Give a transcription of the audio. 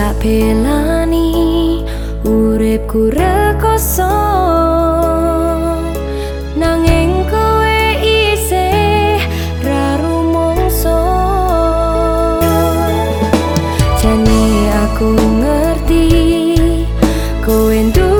tak pelani uripku rekoso. Nanging kowe isih ra rumangsa. Jane aku ngerti kowe nduwe